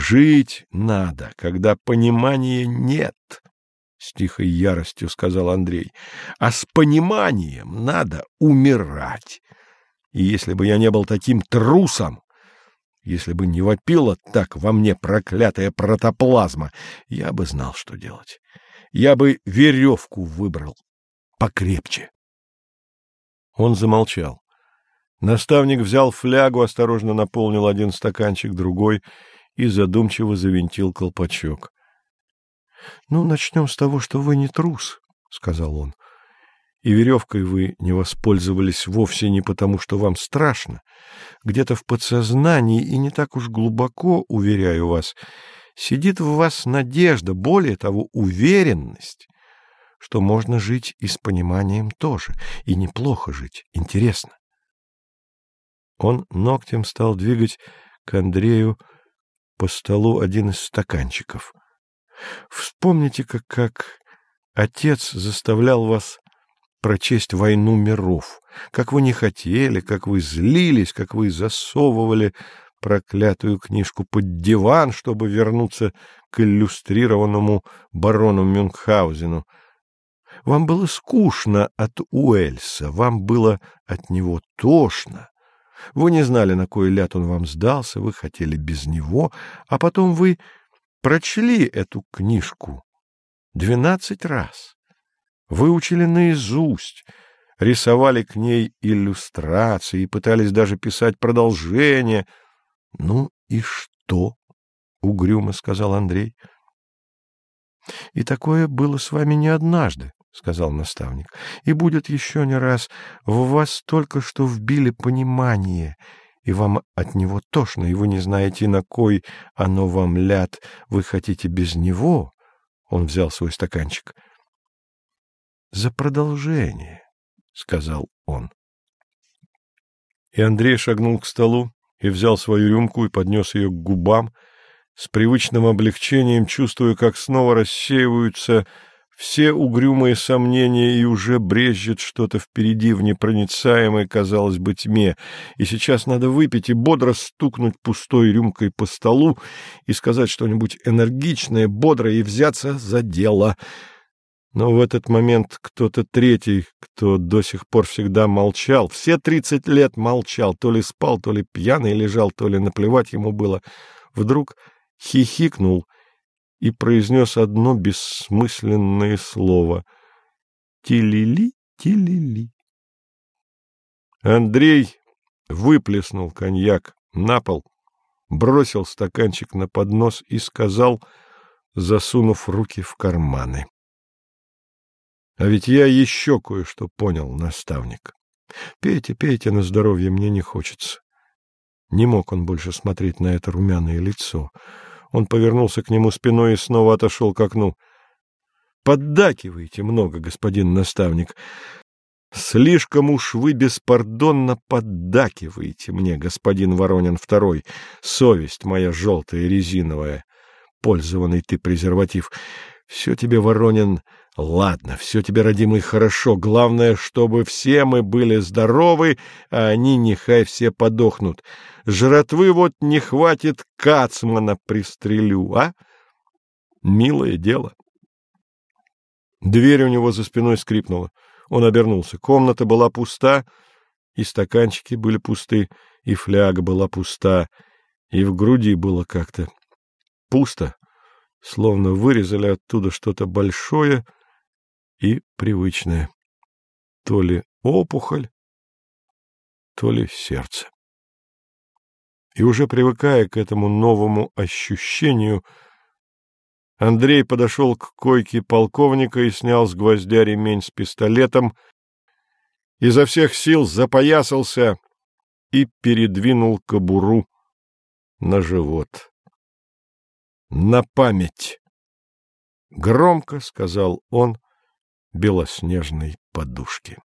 Жить надо, когда понимания нет, — с тихой яростью сказал Андрей. А с пониманием надо умирать. И если бы я не был таким трусом, если бы не вопила так во мне проклятая протоплазма, я бы знал, что делать. Я бы веревку выбрал покрепче. Он замолчал. Наставник взял флягу, осторожно наполнил один стаканчик, другой и задумчиво завинтил колпачок. — Ну, начнем с того, что вы не трус, — сказал он. — И веревкой вы не воспользовались вовсе не потому, что вам страшно. Где-то в подсознании и не так уж глубоко, уверяю вас, сидит в вас надежда, более того, уверенность, что можно жить и с пониманием тоже, и неплохо жить, интересно. Он ногтем стал двигать к Андрею по столу один из стаканчиков. Вспомните-ка, как отец заставлял вас прочесть «Войну миров», как вы не хотели, как вы злились, как вы засовывали проклятую книжку под диван, чтобы вернуться к иллюстрированному барону Мюнхгаузену. Вам было скучно от Уэльса, вам было от него тошно. Вы не знали, на кой ляд он вам сдался, вы хотели без него, а потом вы прочли эту книжку двенадцать раз, выучили наизусть, рисовали к ней иллюстрации, пытались даже писать продолжение. — Ну и что? — угрюмо сказал Андрей. — И такое было с вами не однажды. — сказал наставник, — и будет еще не раз. В вас только что вбили понимание, и вам от него тошно, и вы не знаете, на кой оно вам ляд. Вы хотите без него? Он взял свой стаканчик. — За продолжение, — сказал он. И Андрей шагнул к столу и взял свою рюмку и поднес ее к губам, с привычным облегчением чувствуя, как снова рассеиваются все угрюмые сомнения и уже брежет что-то впереди в непроницаемой, казалось бы, тьме, и сейчас надо выпить и бодро стукнуть пустой рюмкой по столу и сказать что-нибудь энергичное, бодрое и взяться за дело. Но в этот момент кто-то третий, кто до сих пор всегда молчал, все тридцать лет молчал, то ли спал, то ли пьяный лежал, то ли наплевать ему было, вдруг хихикнул — и произнес одно бессмысленное слово — «Тилили, тилили». Андрей выплеснул коньяк на пол, бросил стаканчик на поднос и сказал, засунув руки в карманы. — А ведь я еще кое-что понял, наставник. Пейте, пейте на здоровье, мне не хочется. Не мог он больше смотреть на это румяное лицо. Он повернулся к нему спиной и снова отошел к окну. — Поддакиваете много, господин наставник. Слишком уж вы беспардонно поддакиваете мне, господин Воронин Второй. Совесть моя желтая резиновая. Пользованный ты презерватив. Все тебе, Воронин, ладно, все тебе, родимый, хорошо. Главное, чтобы все мы были здоровы, а они нехай все подохнут. Жратвы вот не хватит, Кацмана пристрелю, а? Милое дело. Дверь у него за спиной скрипнула. Он обернулся. Комната была пуста, и стаканчики были пусты, и фляга была пуста, и в груди было как-то пусто, словно вырезали оттуда что-то большое и привычное. То ли опухоль, то ли сердце. И уже привыкая к этому новому ощущению, Андрей подошел к койке полковника и снял с гвоздя ремень с пистолетом, изо всех сил запоясался и передвинул кобуру на живот. «На память!» — громко сказал он белоснежной подушке.